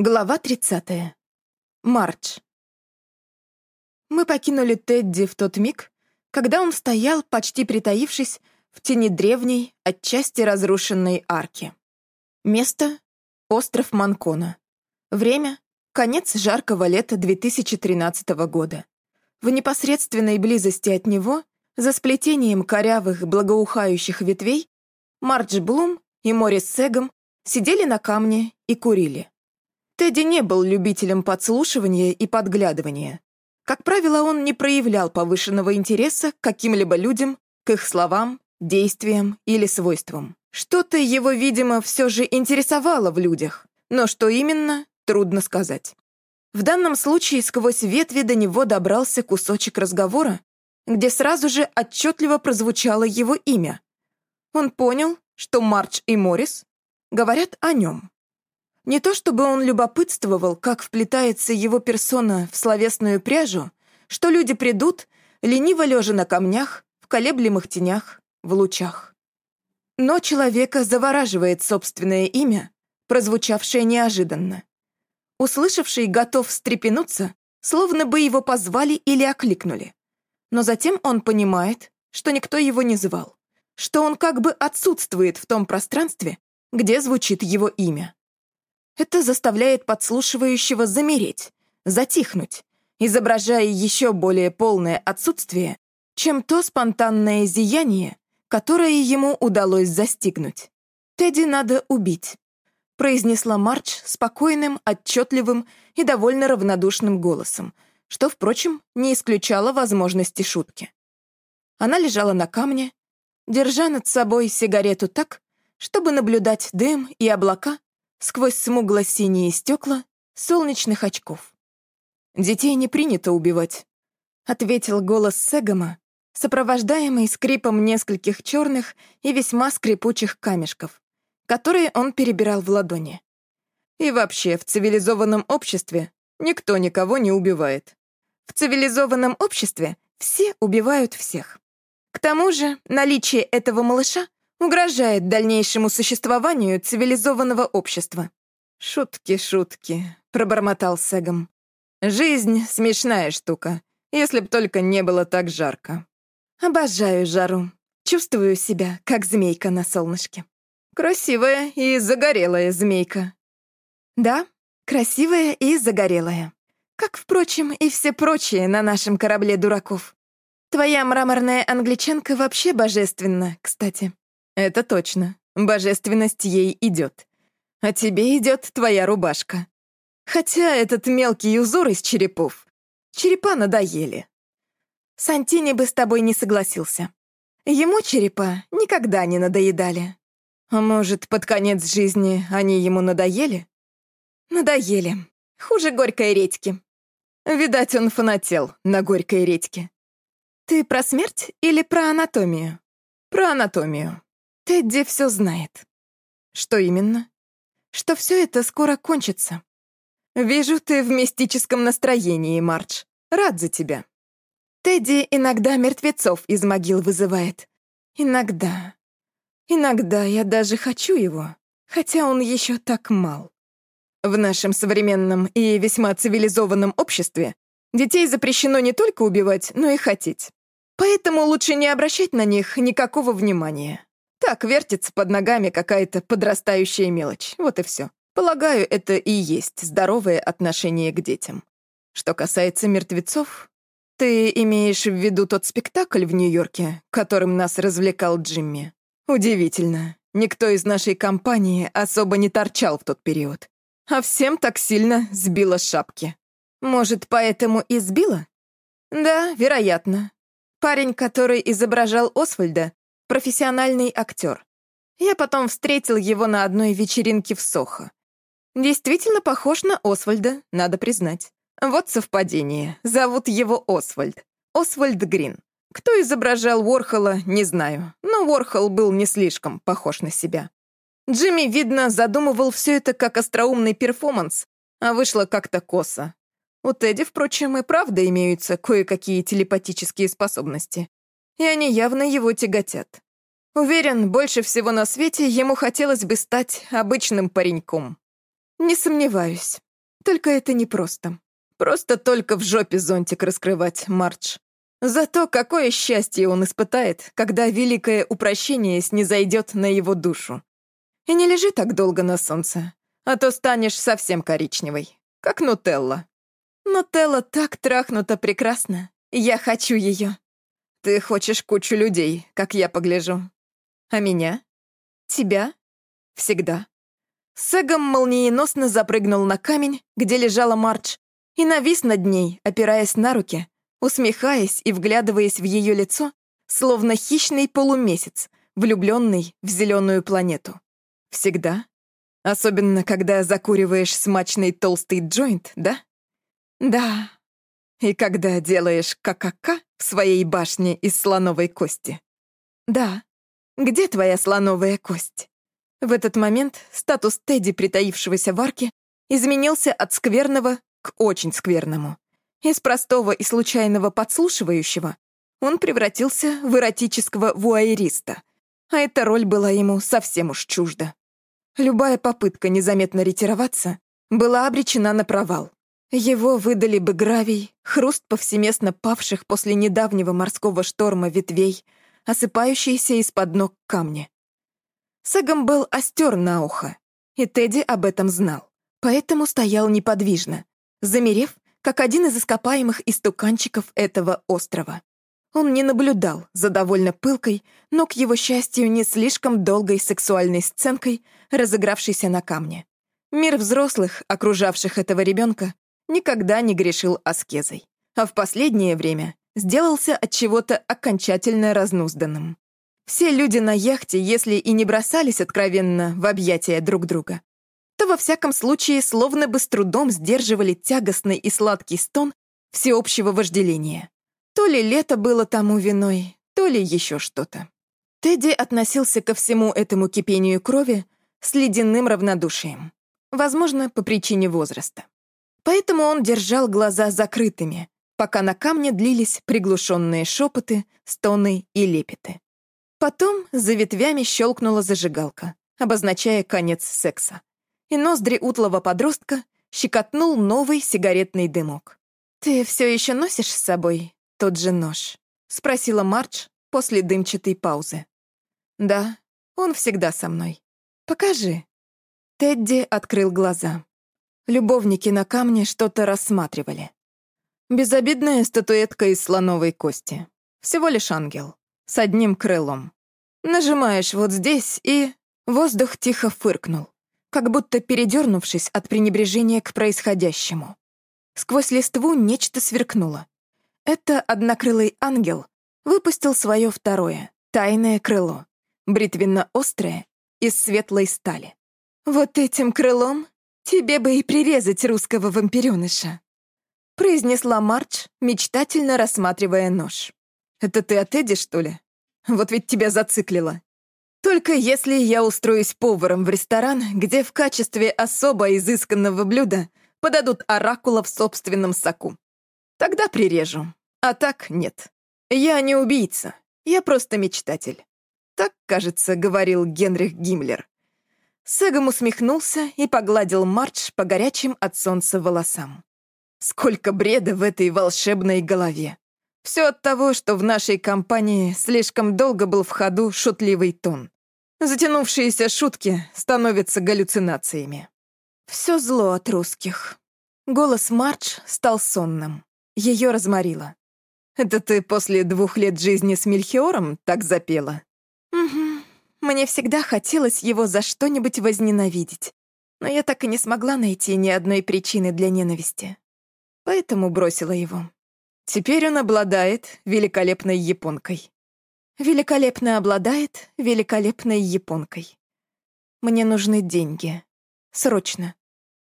Глава 30. Марч. Мы покинули Тедди в тот миг, когда он стоял, почти притаившись, в тени древней, отчасти разрушенной арки. Место — остров Манкона. Время — конец жаркого лета 2013 года. В непосредственной близости от него, за сплетением корявых, благоухающих ветвей, Мардж Блум и Морис Сегом сидели на камне и курили. Тедди не был любителем подслушивания и подглядывания. Как правило, он не проявлял повышенного интереса к каким-либо людям, к их словам, действиям или свойствам. Что-то его, видимо, все же интересовало в людях, но что именно, трудно сказать. В данном случае сквозь ветви до него добрался кусочек разговора, где сразу же отчетливо прозвучало его имя. Он понял, что Марч и Моррис говорят о нем. Не то чтобы он любопытствовал, как вплетается его персона в словесную пряжу, что люди придут, лениво лежа на камнях, в колеблемых тенях, в лучах. Но человека завораживает собственное имя, прозвучавшее неожиданно. Услышавший готов встрепенуться, словно бы его позвали или окликнули. Но затем он понимает, что никто его не звал, что он как бы отсутствует в том пространстве, где звучит его имя. Это заставляет подслушивающего замереть, затихнуть, изображая еще более полное отсутствие, чем то спонтанное зияние, которое ему удалось застигнуть. «Тедди надо убить», — произнесла Марч спокойным, отчетливым и довольно равнодушным голосом, что, впрочем, не исключало возможности шутки. Она лежала на камне, держа над собой сигарету так, чтобы наблюдать дым и облака, сквозь смугло-синие стекла солнечных очков. «Детей не принято убивать», — ответил голос Сегома, сопровождаемый скрипом нескольких черных и весьма скрипучих камешков, которые он перебирал в ладони. «И вообще, в цивилизованном обществе никто никого не убивает. В цивилизованном обществе все убивают всех. К тому же наличие этого малыша угрожает дальнейшему существованию цивилизованного общества. «Шутки, шутки», — пробормотал Сегом. «Жизнь — смешная штука, если б только не было так жарко». «Обожаю жару. Чувствую себя, как змейка на солнышке». «Красивая и загорелая змейка». «Да, красивая и загорелая. Как, впрочем, и все прочие на нашем корабле дураков. Твоя мраморная англичанка вообще божественна, кстати». Это точно. Божественность ей идет. А тебе идет твоя рубашка. Хотя этот мелкий узор из черепов. Черепа надоели. Сантини бы с тобой не согласился. Ему черепа никогда не надоедали. А может, под конец жизни они ему надоели? Надоели. Хуже горькой редьки. Видать, он фанател на горькой редьке. Ты про смерть или про анатомию? Про анатомию. Тедди все знает. Что именно? Что все это скоро кончится. Вижу, ты в мистическом настроении, Мардж. Рад за тебя. Тедди иногда мертвецов из могил вызывает. Иногда. Иногда я даже хочу его, хотя он еще так мал. В нашем современном и весьма цивилизованном обществе детей запрещено не только убивать, но и хотеть. Поэтому лучше не обращать на них никакого внимания. Так, вертится под ногами какая-то подрастающая мелочь. Вот и все. Полагаю, это и есть здоровое отношение к детям. Что касается мертвецов, ты имеешь в виду тот спектакль в Нью-Йорке, которым нас развлекал Джимми? Удивительно. Никто из нашей компании особо не торчал в тот период. А всем так сильно сбило шапки. Может, поэтому и сбило? Да, вероятно. Парень, который изображал Освальда, профессиональный актер. Я потом встретил его на одной вечеринке в Сохо. Действительно похож на Освальда, надо признать. Вот совпадение. Зовут его Освальд. Освальд Грин. Кто изображал Уорхола, не знаю, но Уорхол был не слишком похож на себя. Джимми, видно, задумывал все это как остроумный перформанс, а вышло как-то косо. У Тедди, впрочем, и правда имеются кое-какие телепатические способности и они явно его тяготят. Уверен, больше всего на свете ему хотелось бы стать обычным пареньком. Не сомневаюсь. только это непросто. Просто только в жопе зонтик раскрывать, Мардж. Зато какое счастье он испытает, когда великое упрощение снизойдет на его душу. И не лежи так долго на солнце, а то станешь совсем коричневой, как Нутелла. Нутелла так трахнута прекрасно. Я хочу ее. Ты хочешь кучу людей, как я погляжу. А меня? Тебя? Всегда. Сэгом молниеносно запрыгнул на камень, где лежала Мардж, и навис над ней, опираясь на руки, усмехаясь и вглядываясь в ее лицо, словно хищный полумесяц, влюбленный в зеленую планету. Всегда? Особенно, когда закуриваешь смачный толстый джойнт, да? Да. И когда делаешь ККК в своей башне из слоновой кости. Да. Где твоя слоновая кость? В этот момент статус Тедди, притаившегося в арке, изменился от скверного к очень скверному. Из простого и случайного подслушивающего он превратился в эротического вуайериста, а эта роль была ему совсем уж чужда. Любая попытка незаметно ретироваться была обречена на провал. Его выдали бы гравий, хруст повсеместно павших после недавнего морского шторма ветвей, осыпающиеся из-под ног камни. Сэгом был остер на ухо, и Тедди об этом знал, поэтому стоял неподвижно, замерев как один из ископаемых истуканчиков этого острова. Он не наблюдал за довольно пылкой, но, к его счастью, не слишком долгой сексуальной сценкой, разыгравшейся на камне. Мир взрослых, окружавших этого ребенка, никогда не грешил аскезой, а в последнее время сделался от чего-то окончательно разнузданным. Все люди на яхте, если и не бросались откровенно в объятия друг друга, то во всяком случае словно бы с трудом сдерживали тягостный и сладкий стон всеобщего вожделения. То ли лето было тому виной, то ли еще что-то. Тедди относился ко всему этому кипению крови с ледяным равнодушием, возможно, по причине возраста. Поэтому он держал глаза закрытыми, пока на камне длились приглушенные шепоты, стоны и лепеты. Потом за ветвями щелкнула зажигалка, обозначая конец секса и ноздри утлого подростка щекотнул новый сигаретный дымок. «Ты все еще носишь с собой тот же нож?» — спросила Мардж после дымчатой паузы. «Да, он всегда со мной. Покажи». Тедди открыл глаза. Любовники на камне что-то рассматривали. Безобидная статуэтка из слоновой кости. Всего лишь ангел. С одним крылом. Нажимаешь вот здесь, и... Воздух тихо фыркнул как будто передернувшись от пренебрежения к происходящему. Сквозь листву нечто сверкнуло. Это однокрылый ангел выпустил свое второе, тайное крыло, бритвенно-острое, из светлой стали. «Вот этим крылом тебе бы и прирезать русского вампиреныша», произнесла Мардж, мечтательно рассматривая нож. «Это ты от Эдди, что ли? Вот ведь тебя зациклило. Только если я устроюсь поваром в ресторан, где в качестве особо изысканного блюда подадут оракула в собственном соку. Тогда прирежу. А так нет. Я не убийца. Я просто мечтатель. Так, кажется, говорил Генрих Гиммлер. Сегом усмехнулся и погладил Мардж по горячим от солнца волосам. Сколько бреда в этой волшебной голове. Все от того, что в нашей компании слишком долго был в ходу шутливый тон. Затянувшиеся шутки становятся галлюцинациями. Все зло от русских. Голос Мардж стал сонным. Ее разморило. «Это ты после двух лет жизни с Мельхиором так запела?» «Угу. Мне всегда хотелось его за что-нибудь возненавидеть. Но я так и не смогла найти ни одной причины для ненависти. Поэтому бросила его. Теперь он обладает великолепной японкой. Великолепно обладает великолепной японкой. Мне нужны деньги. Срочно.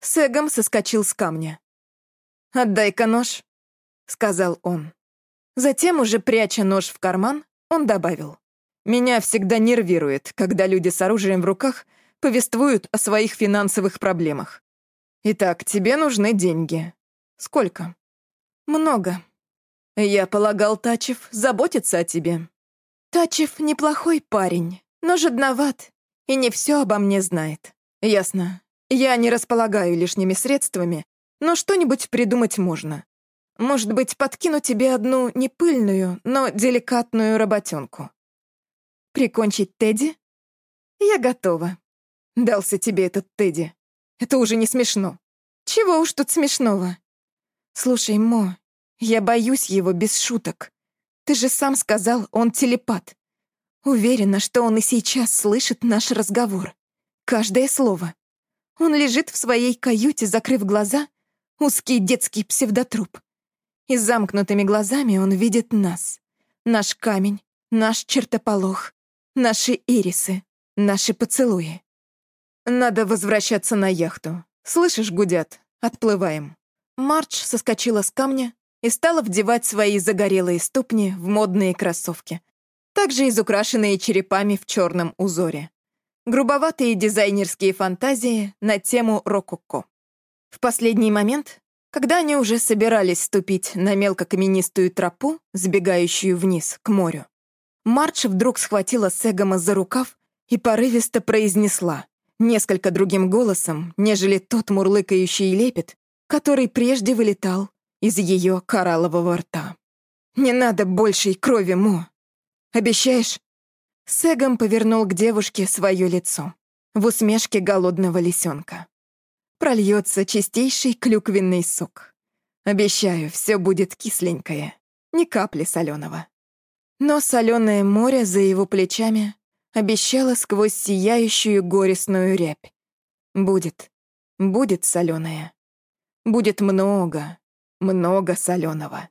Сэгом соскочил с камня. «Отдай-ка нож», — сказал он. Затем, уже пряча нож в карман, он добавил. «Меня всегда нервирует, когда люди с оружием в руках повествуют о своих финансовых проблемах. Итак, тебе нужны деньги. Сколько?» «Много», я полагал, Тачев заботится о тебе. Тачев неплохой парень, но жадноват и не все обо мне знает. Ясно. Я не располагаю лишними средствами, Но что-нибудь придумать можно. Может быть, подкину тебе одну не пыльную, но деликатную работенку. Прикончить Тедди? Я готова. Дался тебе этот Тедди. Это уже не смешно. Чего уж тут смешного? Слушай, Мо, я боюсь его без шуток. Ты же сам сказал, он телепат. Уверена, что он и сейчас слышит наш разговор. Каждое слово. Он лежит в своей каюте, закрыв глаза, узкий детский псевдотруп. И замкнутыми глазами он видит нас. Наш камень, наш чертополох, наши ирисы, наши поцелуи. Надо возвращаться на яхту. Слышишь, гудят? Отплываем. Марч соскочила с камня и стала вдевать свои загорелые ступни в модные кроссовки, также изукрашенные черепами в черном узоре. Грубоватые дизайнерские фантазии на тему рококо. В последний момент, когда они уже собирались ступить на мелкокаменистую тропу, сбегающую вниз, к морю, Марч вдруг схватила Сегома за рукав и порывисто произнесла, несколько другим голосом, нежели тот мурлыкающий лепет, который прежде вылетал из ее кораллового рта. «Не надо большей крови, Мо. Обещаешь?» Сегом повернул к девушке свое лицо в усмешке голодного лисенка. Прольется чистейший клюквенный сок. Обещаю, все будет кисленькое, ни капли соленого. Но соленое море за его плечами обещало сквозь сияющую горестную рябь. Будет, будет соленое. Будет много, много соленого.